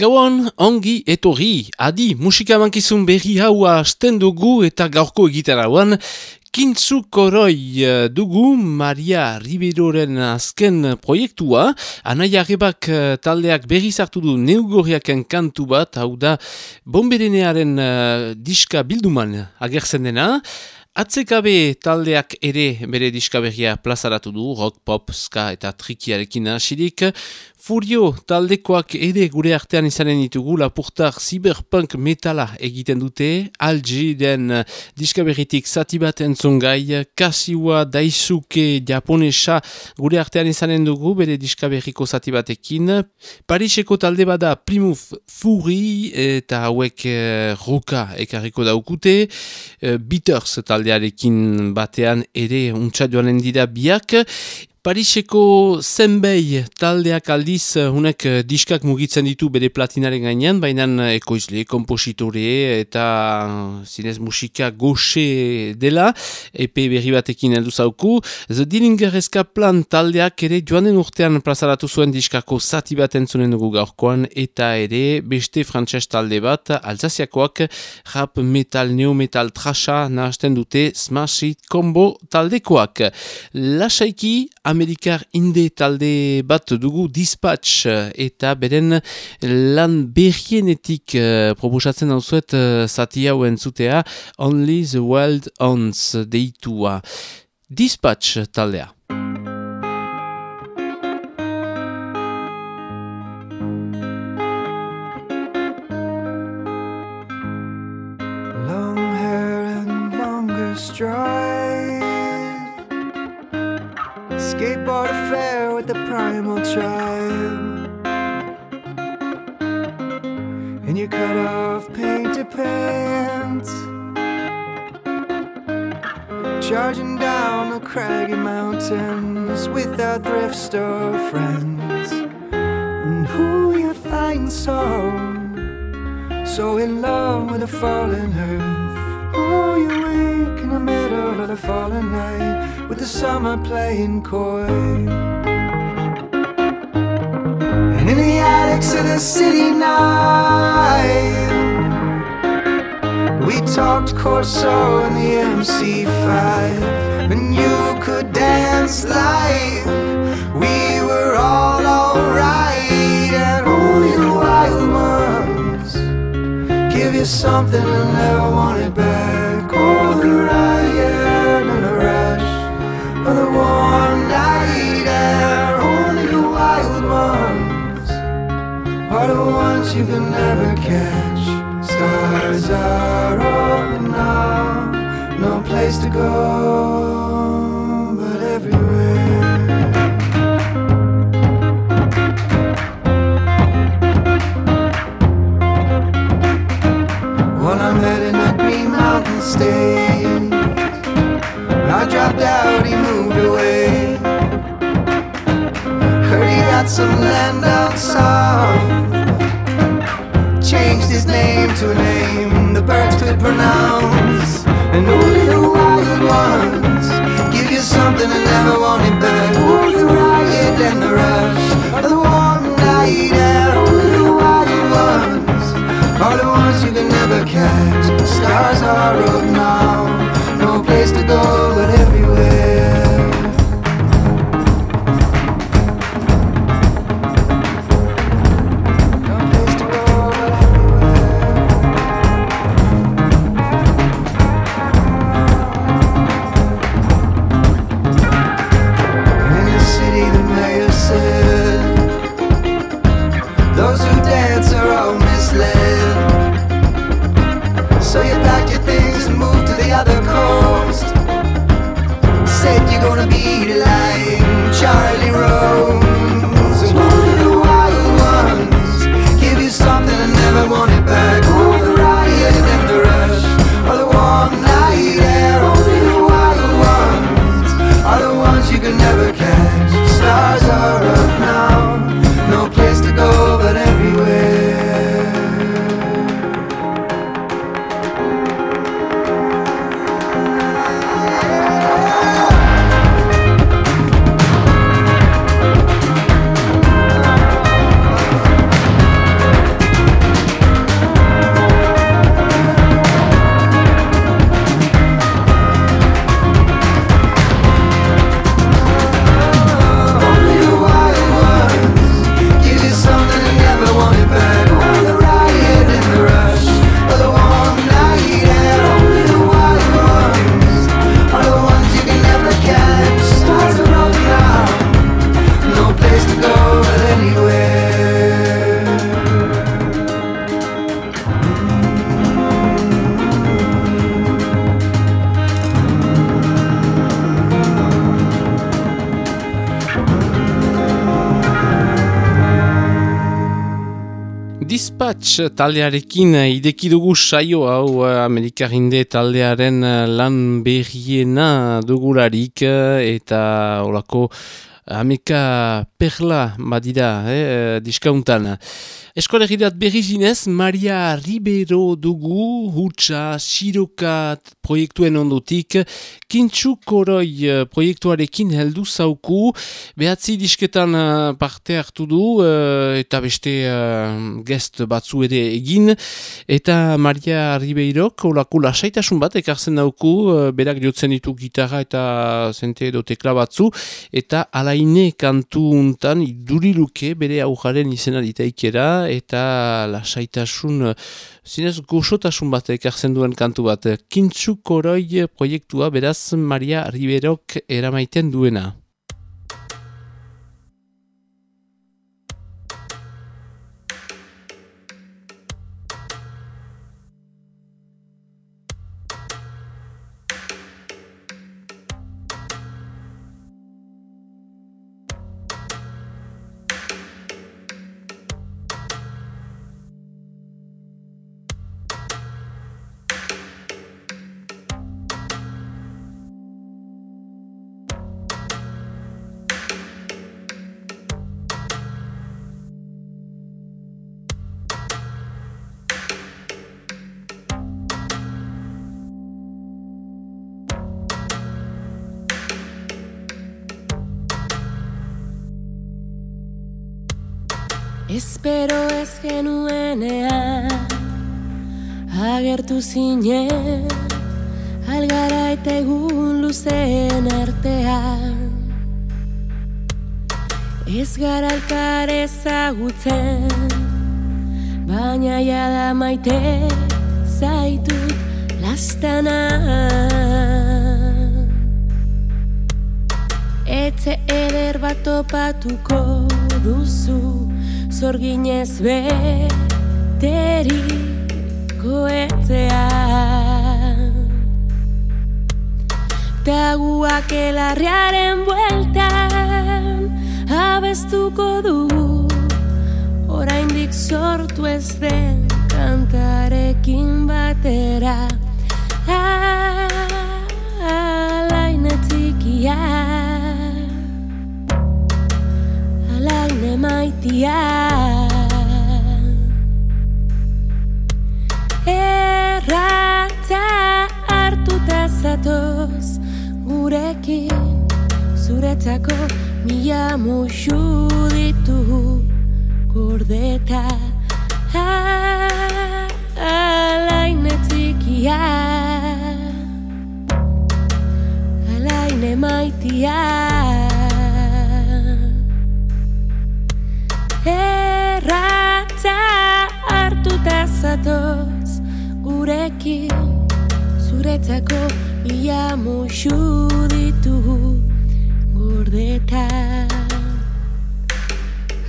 Gauan, ongi etorri, adi, musika mankizun berri haua asten dugu eta gaurko egitera hauan, Kintzu koroi eh, dugu Maria Riberoren azken proiektua. Anaia Rebak eh, taldeak berri zartu du neugorriaken kantu bat, hau da bomberenearen uh, diska bilduman agertzen dena. Atzekabe taldeak ere bere diskaberria plazaratu du, rock, pop, ska eta trikiarekin hasirik. Furio taldekoak ere gure artean izanen ditugu, lapurtar cyberpunk metala egiten dute, algi den diskaberritik zati bat entzongai, kasiwa daisuke japonesa gure artean izanen dugu, bere diskaberriko zati batekin. Pariseko talde bada Plymouth Fury eta hauek eh, roka ekarriko daukute, eh, Bitters taldearekin batean ere untsa joanen dira biak, Pariseko zenbei taldeak aldiz hunek eh, diskak mugitzen ditu bere platinaren gainean, baina eh, ekoizle, kompositore eta zinez musika goxe dela, EP berri batekin heldu zauku. The Dillinger Plan taldeak ere joanen urtean plazaratu zuen diskako zati bat entzunen dugu gaurkoan, eta ere beste frantses talde bat, alzaziakoak rap metal, neometal trasha nahazten dute Smash Combo taldekoak. Lasaiki, Amerikar inde talde bat dugu dispatch eta beren lan berrienetik uh, proposatzen hau zuet uh, zati hau entzutea Only the Wild Ons deitua. Dispatch taldea. Thrift friends. And who you find so, so in love with the fallen earth. Oh, you wake in the middle of the fallen night with the summer playing coy. And in the attics of the city night, we talked Corso and the MC5. And you could dance like something I never wanted back. Oh, the riot and the rush of the warm night air. Only the wild ones are the ones you can never catch. Stars are open now, no place to go out, he moved away. Heard he got some land down south. Changed his name to a name the birds could pronounce. And only the wild ones give you something and never want it back. Only the riot and the rush of the warm night air. Only the wild ones are the ones you can never catch. Stars are up now, no place to go but everywhere. Patch taldearekin ideki dugu saio hau eh, Amerikarinde taldearen eh, lan berriena dugularik eh, eta olako Ameka perla badira, eh, diskauntan. Eskolegirat berrizinez, Maria Ribeiro dugu, hutsa, siroka proiektuen ondotik, kintxu koroi eh, proiektuarekin heldu zauku, behatzi disketan eh, parte hartu du, eh, eta beste uh, gest batzu ere egin, eta Maria Ribeiro, kolako lasaitasun bat, ekartzen dauku, berak jotzen ditu gitarra eta zente edo tekla batzu, eta alaine kantu untan, iduriluke bere aujaren izena ditaikera, eta lasaitasun zinez goxotasun bat ekartzen duen kantu bat. Kintzu koroi proiektua beraz Maria Riberok eramaiten duena. Espero ez genuenean Agertu zinen Algara eta egun luzen artean. Ez gara alkar ezagutzen Baina jada maite zaitut lastana. Etze eder bat topatuko duzu zorginez beteri goetzea Taguak elarriaren bueltan abestuko du oraindik sortu ez den kantarekin batera. Alainetzikia maitia Erratza hartuta zatoz gurekin zuretzako mila musu ditu gordeta. Alaine txikia. Alaine maitia gurekin zuretzako mila musu ditu gordeta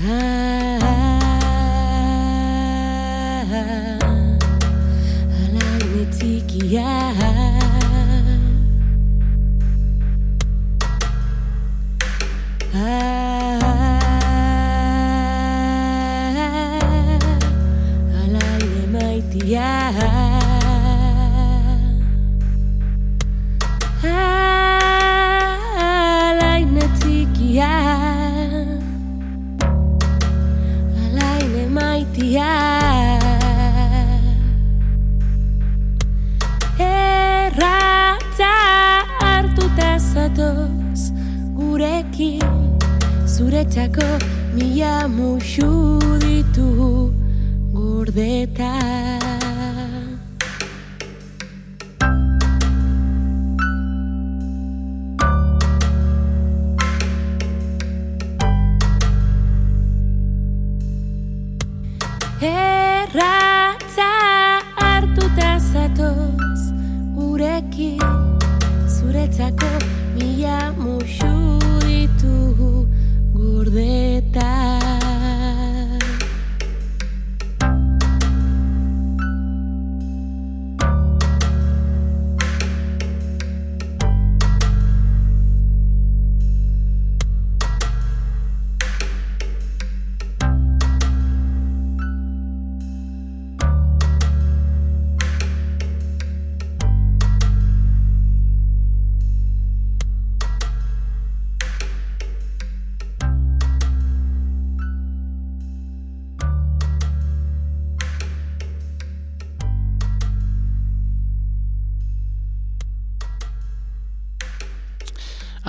ah, Alaine txikia Ah zuretzako mila musu ditu gordeta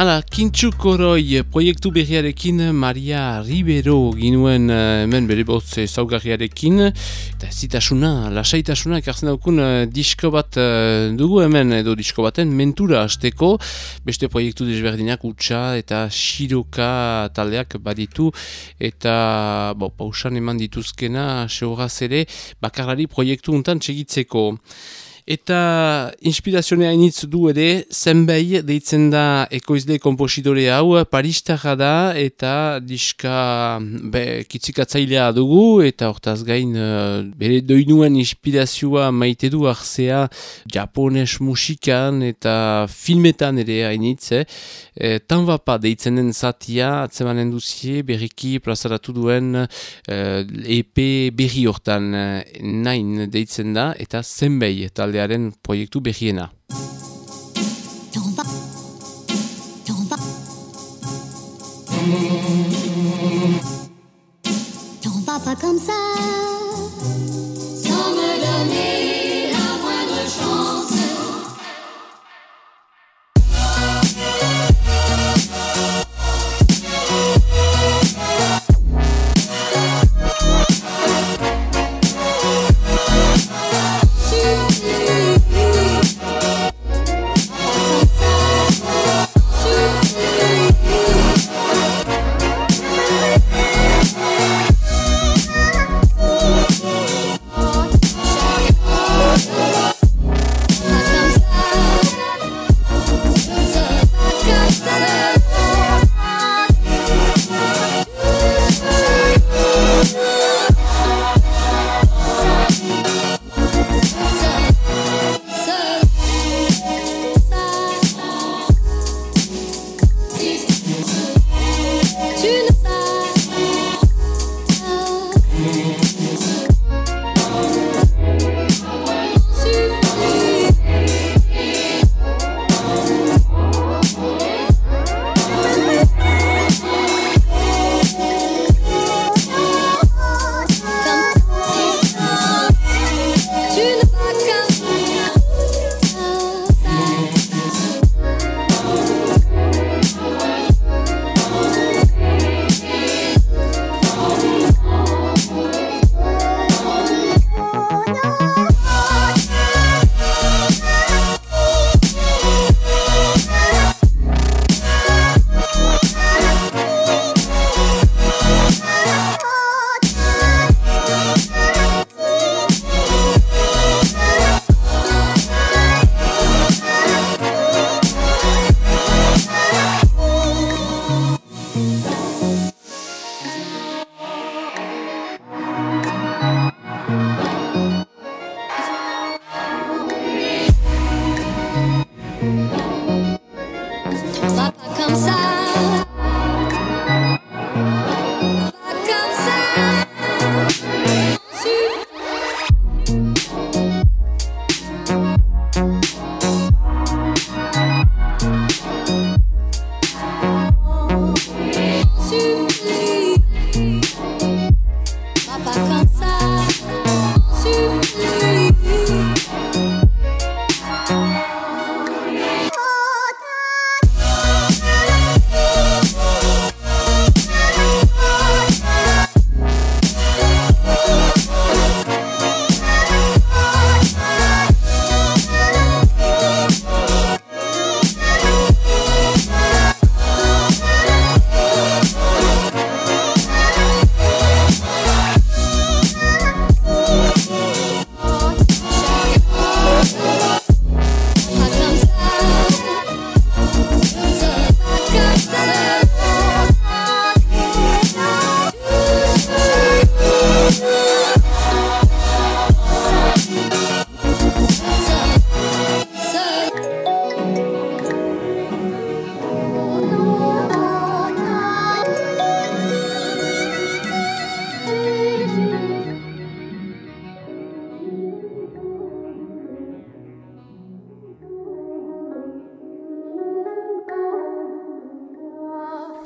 Hala, Kintxu Koroi proiektu berriarekin Maria Ribero ginuen uh, hemen bere botze zaugarriarekin eta zitasuna, lasaitasuna ekartzen daukun uh, disko bat uh, dugu hemen edo disko baten mentura hasteko. Beste proiektu desberdinak utxa eta xiroka taldeak baditu. Eta bo, pausan eman dituzkena seuraz ere bakarlari proiektu untan txegitzeko. Eta inspirazionea initz du ere, zenbei deitzen da ekoizle kompositore hau, paristarra da eta diska be, kitzikatzailea dugu eta hortaz gain uh, bere doinuen inspirazioa maite du arzea japones musikan eta filmetan ere hainitz. Eh? E, tanvapa deitzen den zatia, atzemanen duzie, berriki plazaratu duen uh, EP berri hortan nain deitzen da eta zenbei eta taldearen proiektu behiena. pas comme ça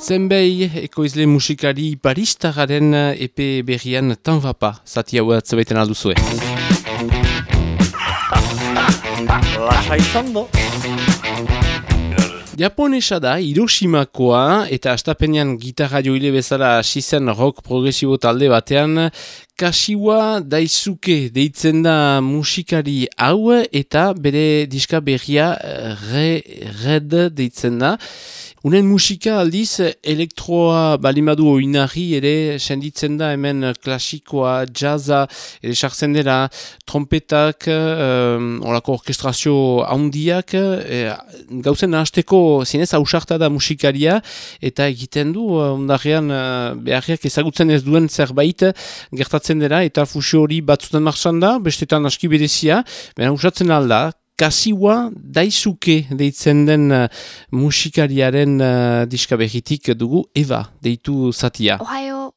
Zenbei, ekoizle musikari baristagaren eh, epe berrian tan vapa, zati hau atzabaiten alduzue. Lasaizondo. Japonesa da Hiroshimakoa eta astapenean gitarra joile bezala hasizen rock progresibo talde batean Kasiwa Daisuke deitzen da musikari hau eta bere diska berria eh, re, red deitzen da. Unen musika aldiz elektroa balimadu oinari ere senditzen da hemen klasikoa, jazza, ere sartzen dela trompetak, eh, um, orako orkestrazio handiak, e, gauzen hasteko zinez hausarta da musikaria eta egiten du ondarean beharriak ezagutzen ez duen zerbait gertatzen batzen dira, eta fusio hori batzutan marxan da, bestetan aski bedezia, baina usatzen alda, Kasiwa Daisuke deitzen den uh, musikariaren uh, diska behitik dugu Eva deitu zatia. Ohio.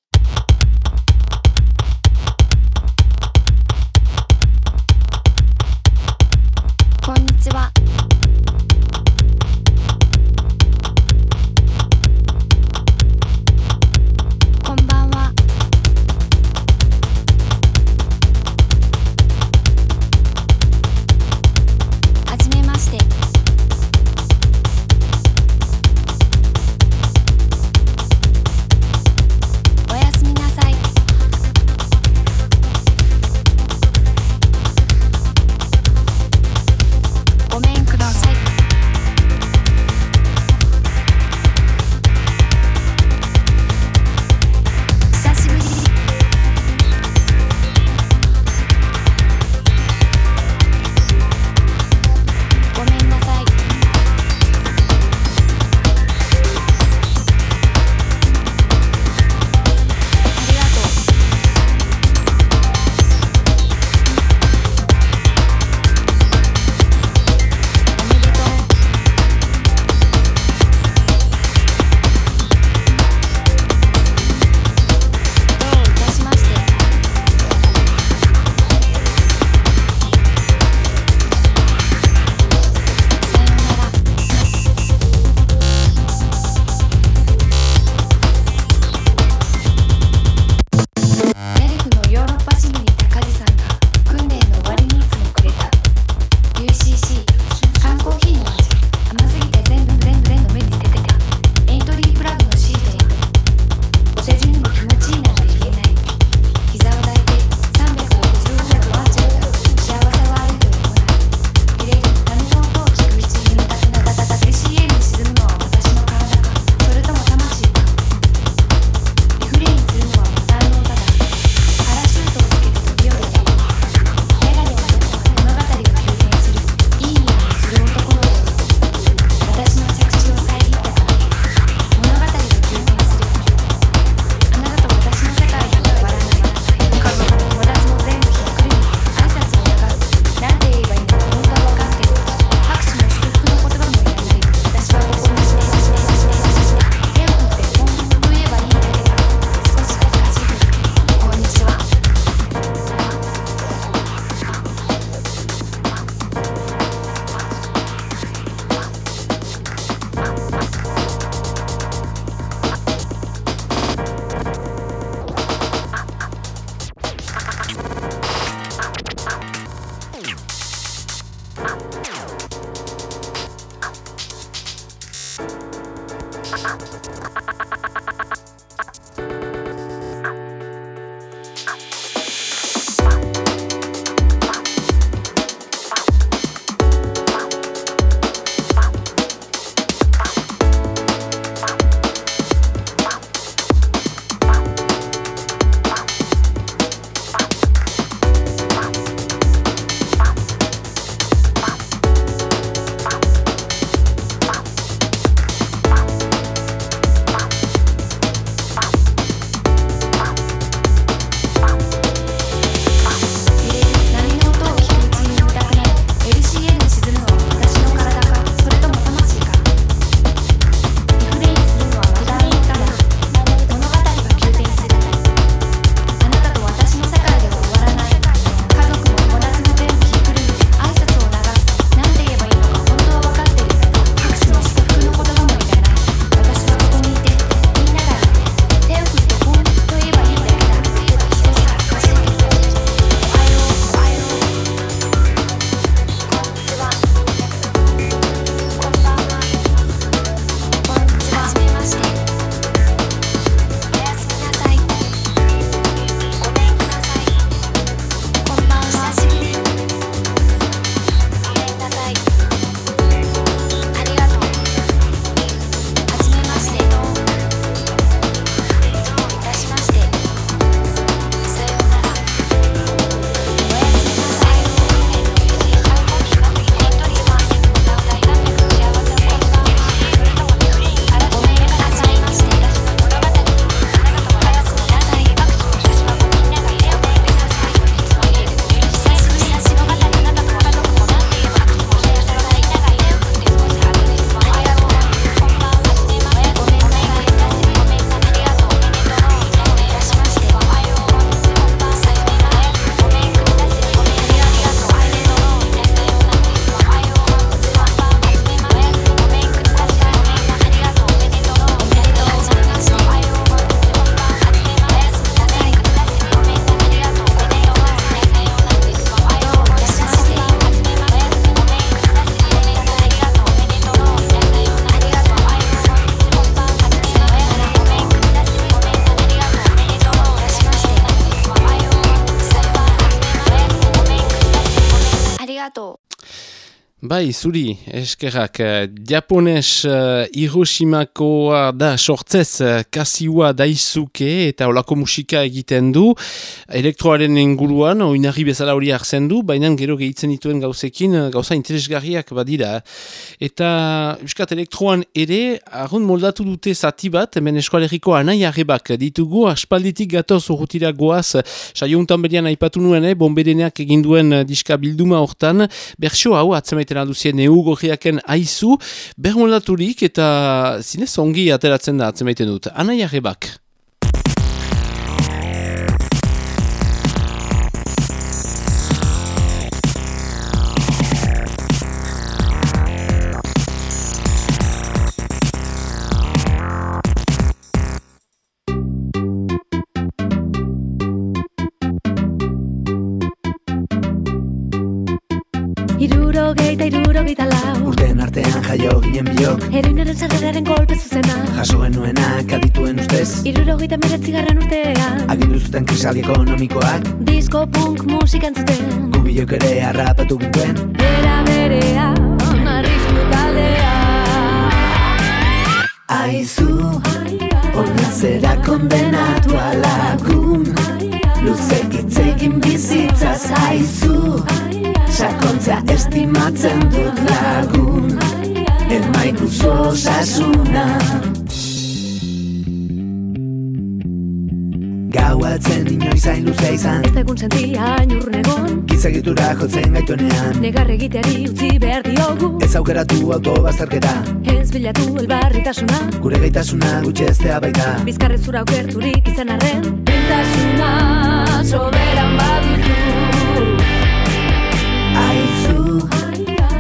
Bai, zuri, eskerrak, eh, japones uh, Hiroshimakoa da sortzez uh, kasiua daizuke eta olako musika egiten du, elektroaren inguruan, oinarri bezala hori hartzen du, baina gero gehitzen dituen gauzekin, gauza interesgarriak badira. Eta Euskat elektroan ere, arrun moldatu dute zati bat, hemen eskualeriko anai arrebak ditugu, aspalditik gatoz urrutira goaz, saiontan berian aipatu nuen, eh, bombereneak eginduen diska bilduma hortan, bersio hau atzemaiten alduzien neu gorriaken aizu, bermolaturik eta zinez ongi ateratzen da atzemaiten dut. Ana jarrebak. Irurogeita, irurogeita lau. Urten artean jaio ginen biok. Heroinaren sarreraren kolpe zuzena. Jaso genuenak adituen ustez. Irurogeita meretzi garran urtean. Agindu zuten krisali ekonomikoak. Disko punk musika entzuten. Gubilok ere harrapatu gintuen. Era berea, arrisku taldea. Aizu, ona zera kondenatu alagun Luze itzegin bizitzaz aizu Sakontzea estimatzen dut lagun. Emaikuzo osasuna Gau altzen inoiz hain luzea izan. Ez egun sentia ainurrun egon. Gizagitura jotzen gaituenean Negar egiteari utzi behar diogu. Ez aukeratu autobazterketa Ez bilatu elbarritasuna. Gure gaitasuna gutxeztea baita. Bizkarrezura aukerturik izan arren. Entasuna soberan baduzu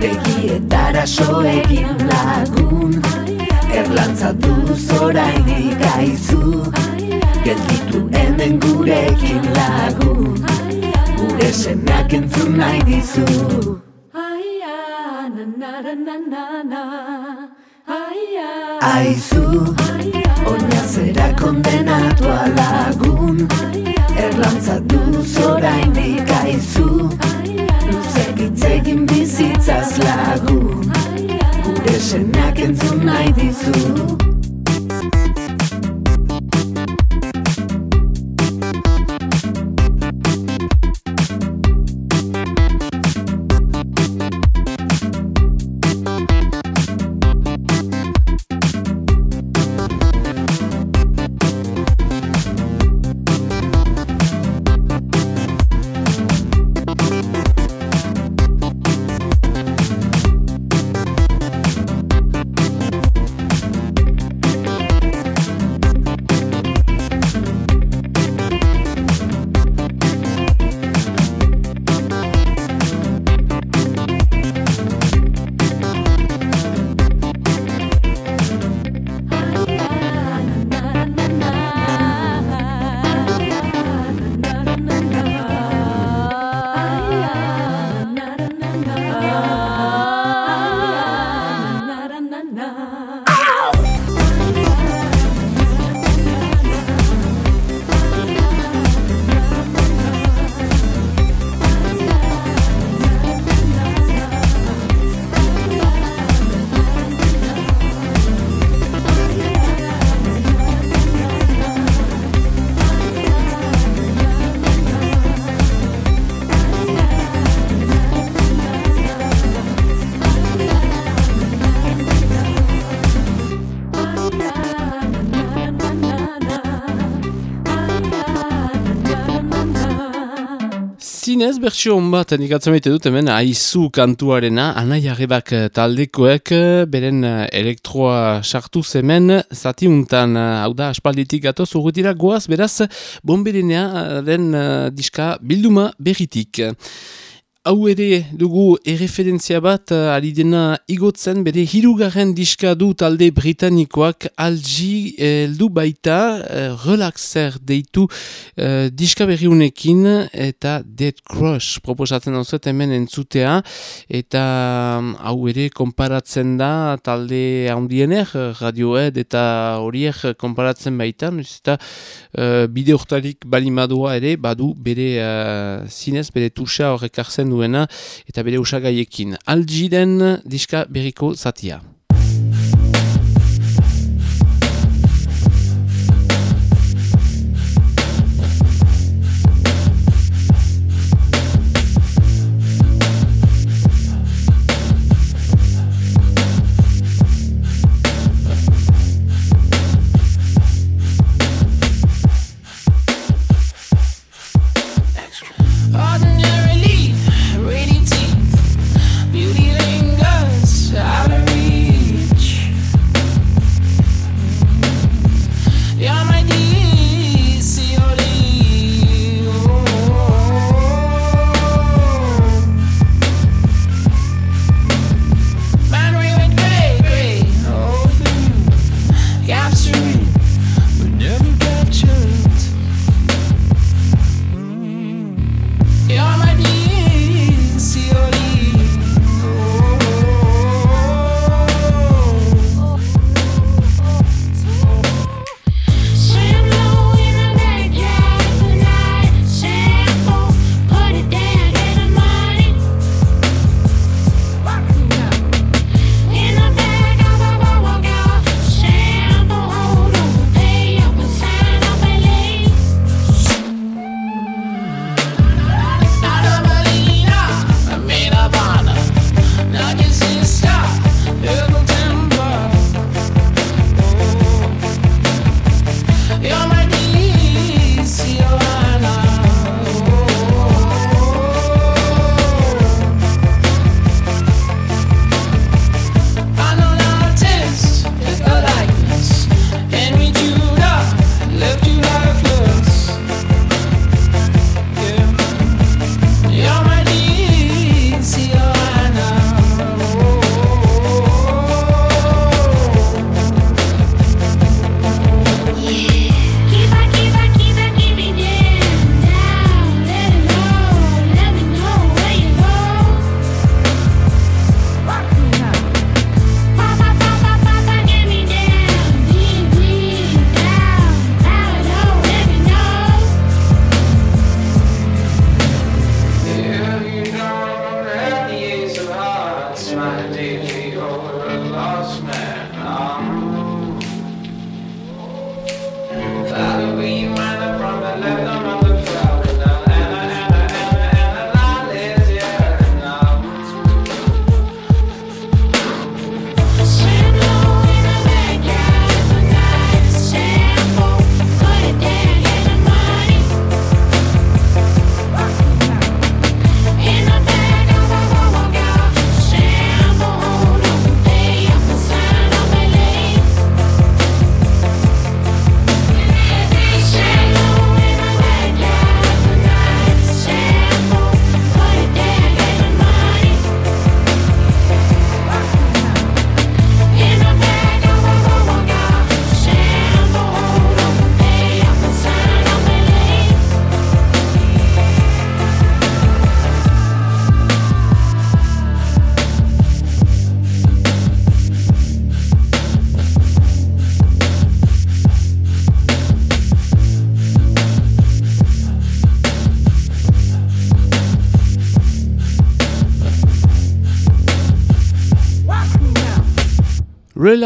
begietara soegin lagun. Erlantzatu zorainik aizu Gelditu hemen gurekin lagun. Gure semeak entzun nahi dizu. Aia, na na na na na na. Aia, Aizu, oinazera kondenatu lagun. Erlantzatu zorainik aizu Luzek itzegin bizitzaz lagun Gure semeak entzun nahi dizu Zinez bertsio hon bat nik atzemaite dut hemen aizu kantuarena anai arrebak eh, taldekoek eh, beren eh, elektroa sartu zemen zati untan hau da aspalditik gatoz urrutira goaz beraz bomberenea den diska bilduma berritik. Hau ere dugu erreferentzia bat uh, ari dena igotzen bere hirugarren diska du talde britanikoak algi heldu baita uh, relaxer deitu uh, diska berriunekin eta Dead Crush proposatzen dauzet hemen entzutea eta um, hau ere konparatzen da talde handiener radioed eta horiek konparatzen baita eta uh, bide hortarik balimadua ere badu bere zinez bere tusa horrek duena eta bere usagaiekin. Algiden diska berriko zatia.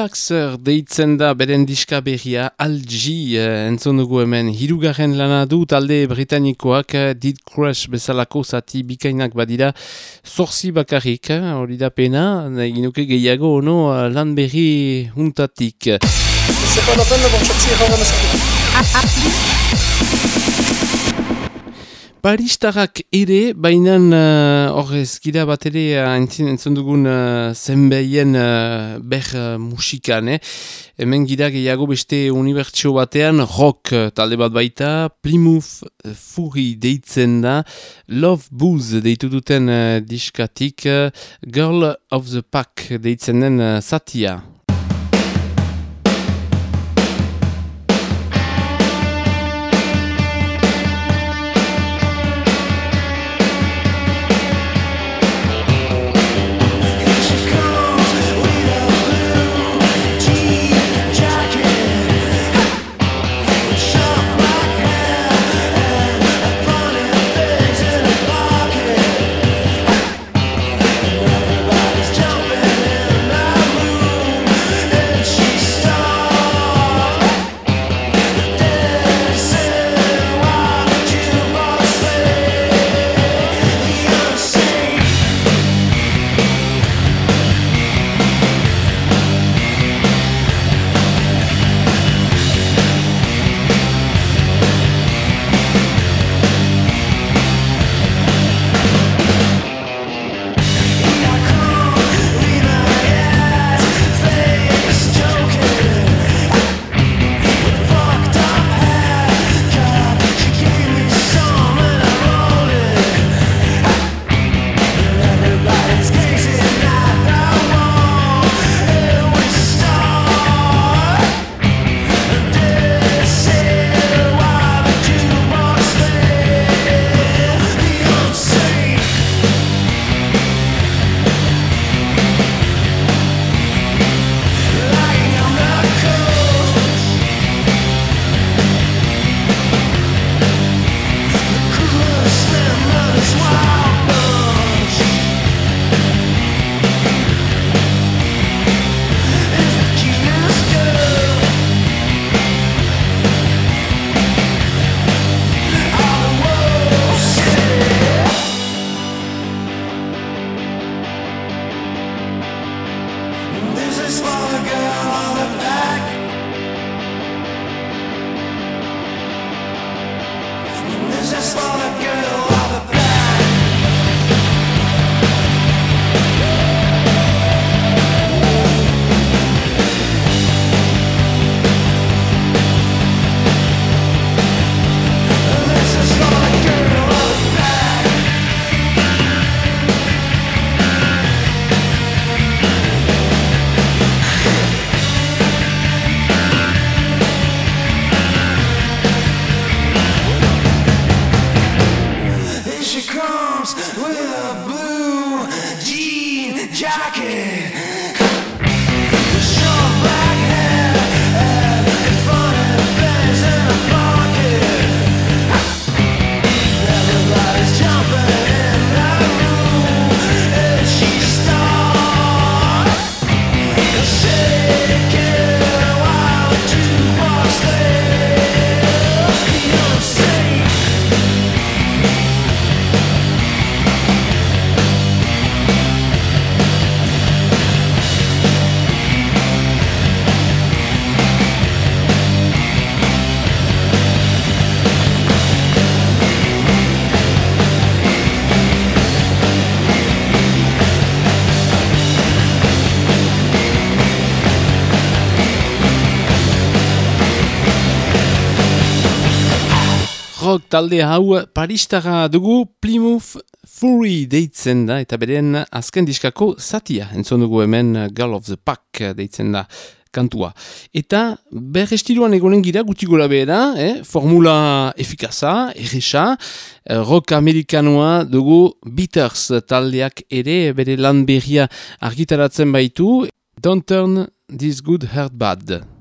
Relaxer deitzen da beren diska berria algi eh, entzon dugu hemen. Hirugarren lana du talde britanikoak eh, Did Crash bezalako zati bikainak badira. Zorzi bakarrik, eh, hori eh, da pena, ginoke gehiago no, eh, lan berri untatik. Paristarrak ere, baina eh, hor uh, ez gira bat ere eh, entzien entzun dugun uh, zenbeien uh, ber uh, musikan, eh? Hemen gira gehiago beste unibertsio batean, rock talde bat baita, Plymouth uh, Fury deitzen da, Love Booze deitu duten uh, diskatik, uh, Girl of the Pack deitzen den uh, satia. Talde hau paristara dugu Plymouth Fury deitzen da eta beren azken diskako zatia. Entzon dugu hemen Girl of the Pack deitzen da kantua. Eta berrestiluan egonen gira guti gora behera, eh? formula efikaza, erresa, eh, rock amerikanoa dugu Beaters taldeak ere bere lan berria argitaratzen baitu. Don't turn this good heart bad.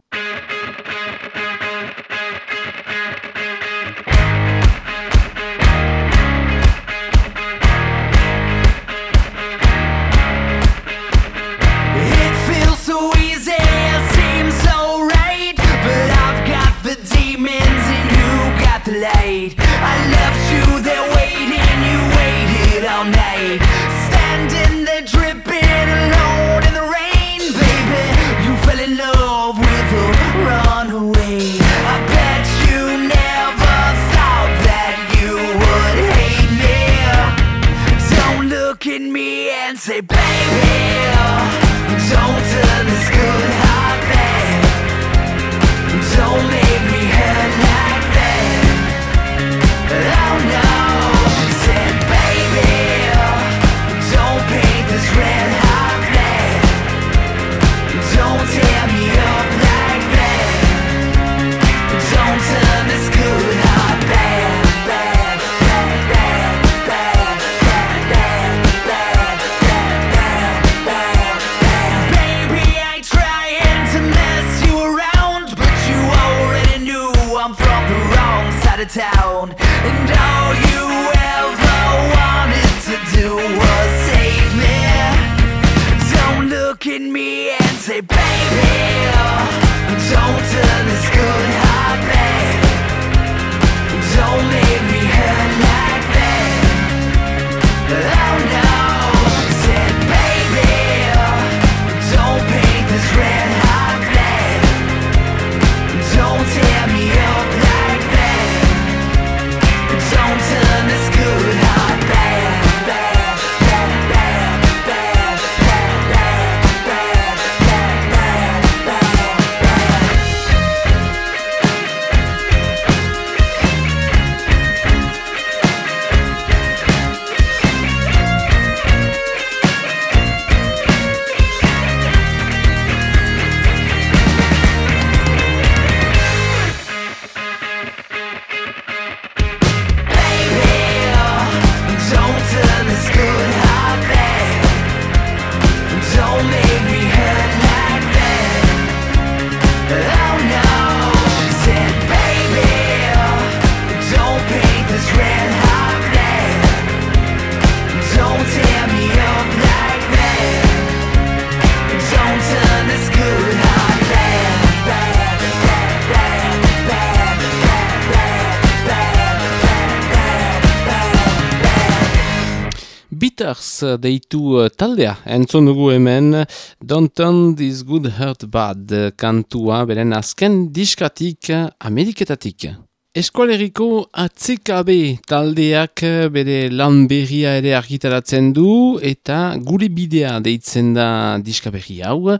Beaters deitu uh, taldea, entzun dugu hemen Don't Turn This Good Hurt Bad uh, kantua beren azken diskatik Ameriketatik. Eskualeriko ACKB taldeak bere lan berria ere argitaratzen du eta gure bidea deitzen da diska berri hau.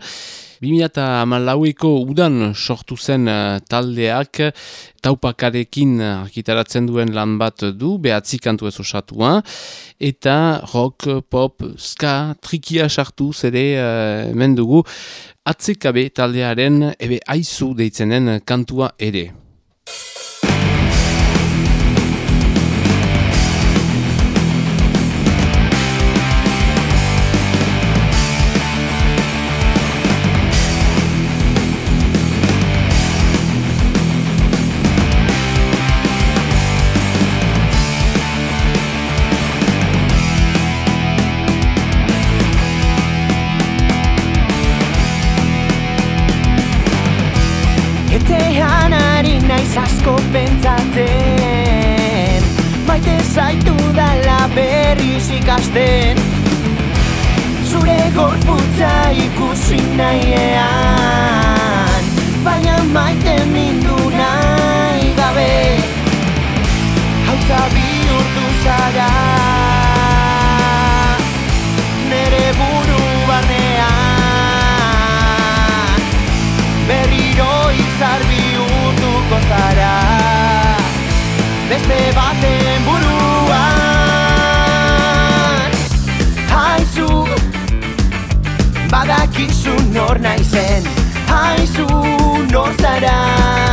2008ko udan sortu zen uh, taldeak taupakarekin argitaratzen duen lan bat du, behatzi kantu ez osatua, eta rock, pop, ska, trikia sartu zere uh, hemen dugu, atzekabe taldearen ebe aizu deitzenen kantua ere. Ikasten Zure gorputza ikusi nahiean Baina maite mindu nahi gabe. Hautza bihurtu zara Nere buru barnean. Berriro izar bihurtuko zara beste baten naizen. Haizu nor zara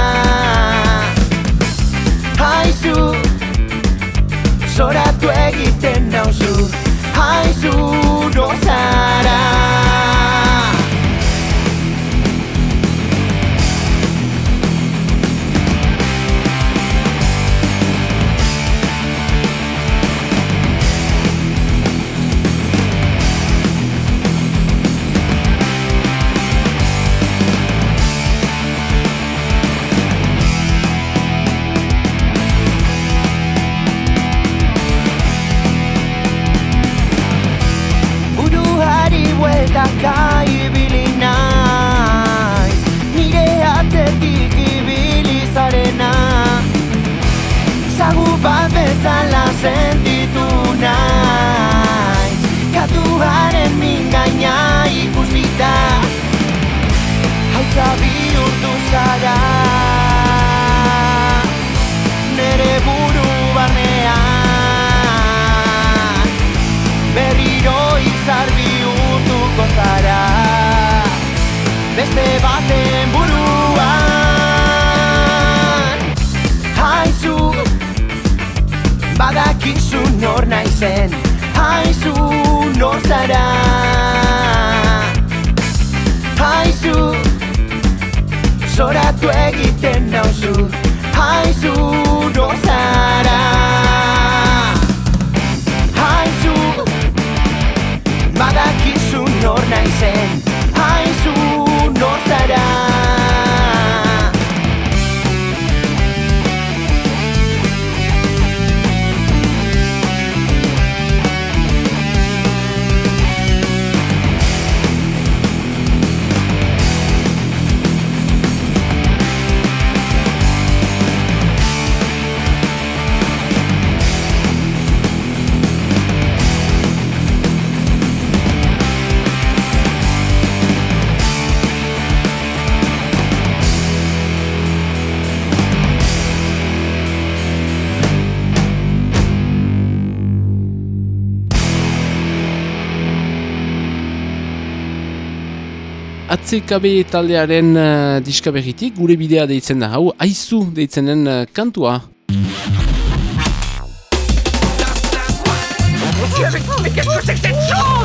ACKB taldearen uh, diska berritik, gure bidea deitzen da hau, aizu deitzenen uh, kantua. Adi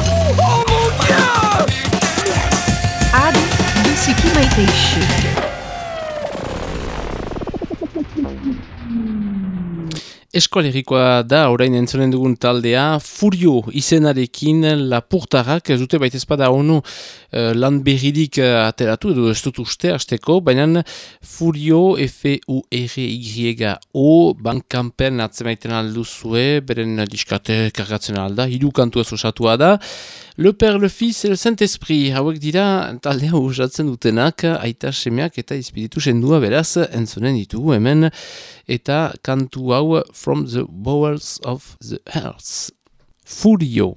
Eskolerikoa da, orain entzonen dugun taldea, Furio izenarekin lapurtarrak, ez dute baita espada onu uh, lan berridik uh, ateratu, edo ez dut uste, hasteko, baina Furio, F-U-R-Y-O, bankampen atzemaiten alduzue, beren diskate kargatzen alda, hiru kantu ez osatua da, Le Père, le Fils et le Saint-Esprit, hauek dira taldea usatzen dutenak, aita semeak eta izpiritu sendua beraz, entzonen ditugu hemen, eta kantu hau From the Bowels of the Earth. Furio.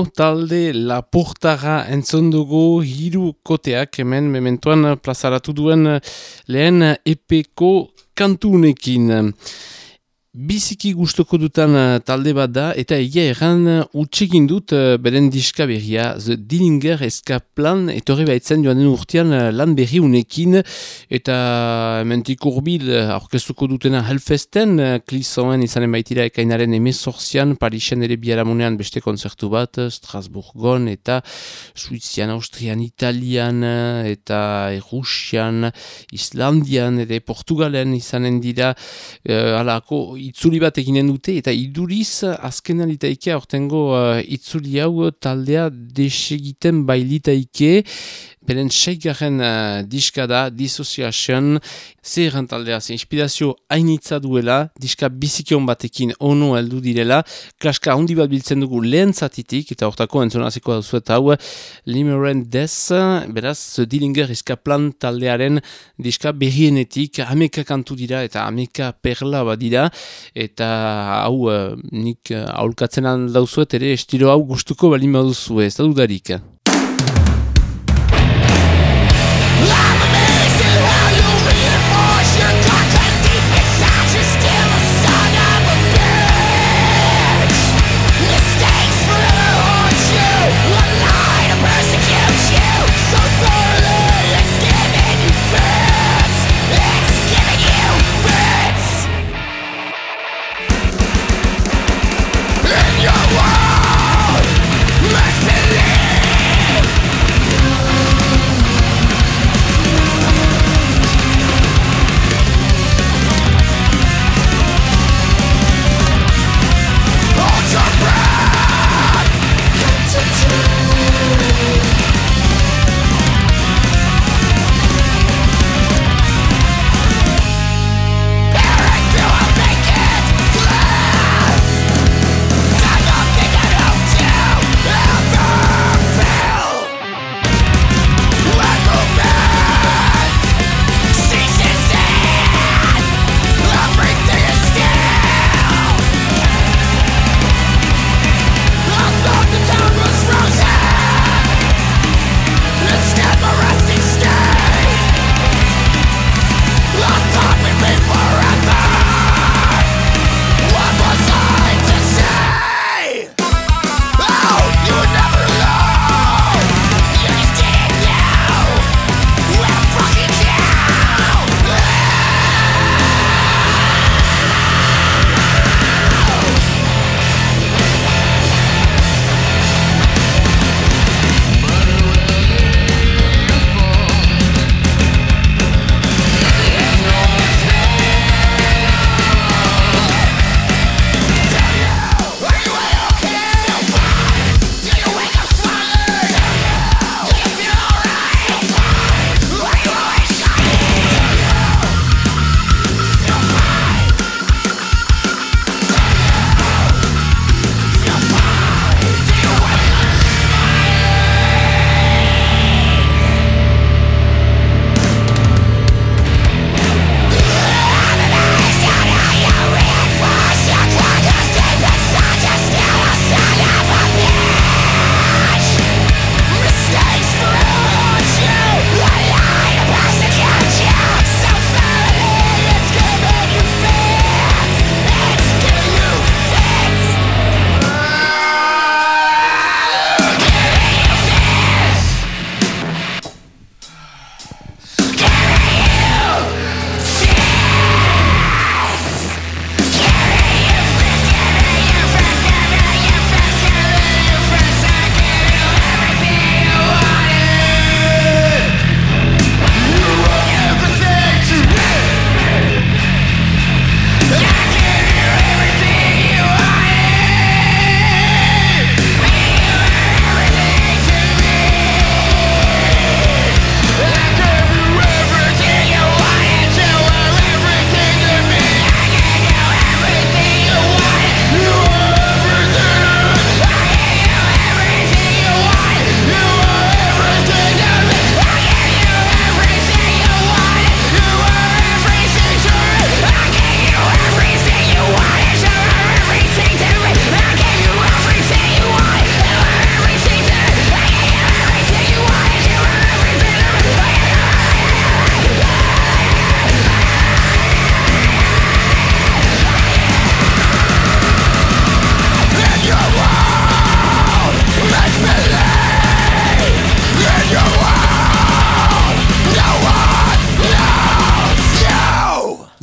Trio talde Laportara entzon dugu hiru koteak hemen mementuan plazaratu duen lehen epeko kantunekin. Biziki gustoko dutan uh, talde bat da, eta egia erran uh, utxekin dut uh, beren diska berria, The Dillinger Eskaplan, etorri baitzen joan den urtean lan berri unekin, eta mentik urbil aurkeztuko dutena Hellfesten, klizoen izanen baitira ekainaren emezorzian, Parisen ere biaramunean beste konzertu bat, Strasburgon, eta Suizian, Austrian, Italian, eta Rusian, Islandian, ere Portugalen izanen dira, uh, alako itzuli bat eginen dute eta iduriz azken alitaike aurtengo uh, itzuli hau taldea desegiten bailitaike beren seigaren uh, diska da Dissociation. Zer taldea ze inspirazio hainitza duela diska bizikion batekin ono heldu direla. Klaska handi bat biltzen dugu lehen zatitik eta hortako entzonaziko dauzuet hau Limeren Des. Beraz Dillinger Eskaplan taldearen diska berrienetik ameka kantu dira eta ameka perla bat dira. Eta hau uh, nik uh, aulkatzen dauzuet ere estilo hau gustuko balin baduzu ez da dudarik.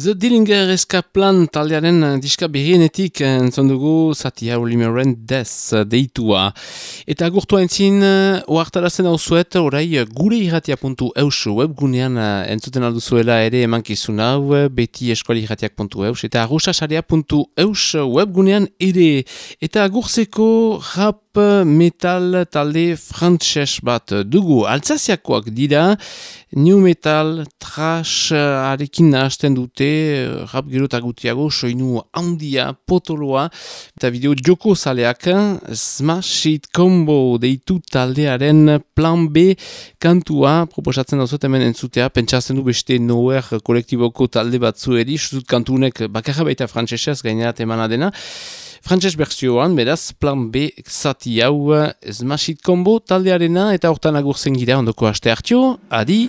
The Dillinger Eska Plan taldearen eh, diska behienetik entzon eh, dugu zati hau limeoren dez eh, deitua. Eta gurtua entzin, oartarazen hau zuet, orai gure irratia webgunean entzuten alduzuela ere emankizun hau, beti eskuali irratiak eta arruxasarea webgunean ere. Eta gurzeko rap metal talde frantses bat dugu. Altzaziakoak dira new metal trash eh, arekin nahasten dute eh, rap gero eta gutiago soinu handia potoloa eta bideo joko zaleak eh, Smash It Combo deitu taldearen plan B kantua proposatzen dauzet hemen entzutea pentsatzen du beste noer kolektiboko talde batzueri, sutut kantunek bakarra baita frantsesez gainera temana dena Frantses bertsioan, beraz, plan B zati hau eh, esmasit kombo taldearena eta hortan agurzen gira ondoko aste hartio, adi!